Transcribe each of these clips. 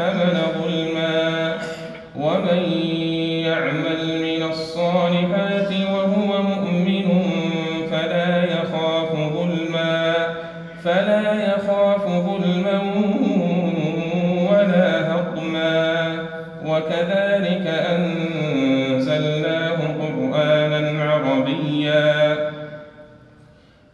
من حمل ظلما ومن يعمل من الصالحات وهو مؤمن فلا يخاف ظلما فلا يخاف ظلما ولا هضما. وكذلك أنزلناه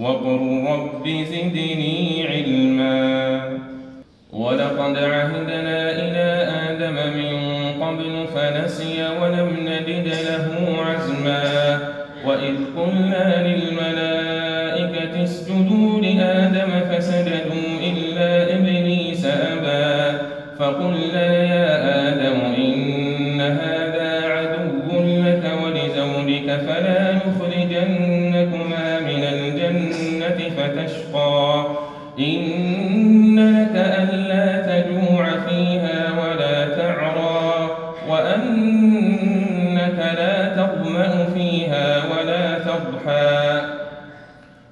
وقل رب زدني علما. ولقد عهدنا إلى آدم من قبل فنسي ولم نجد له عزما. وإذ قلنا للملائكة اسجدوا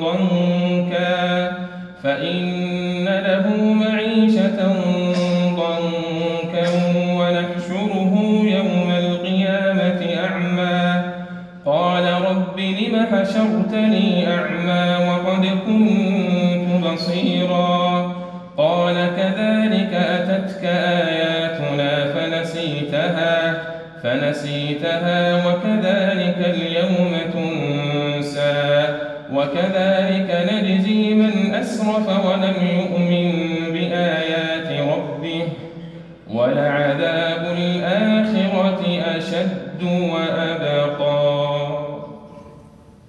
ضنكا فإن له معيشة ضنكا ونحشره يوم القيامة أعمى حشرتني أعمى وقد كنت بصيرا قال كذلك أتتك آياتنا فنسيتها فنسيتها وكذلك اليوم تنسى وكذلك نجزي من أسرف ولم يؤمن.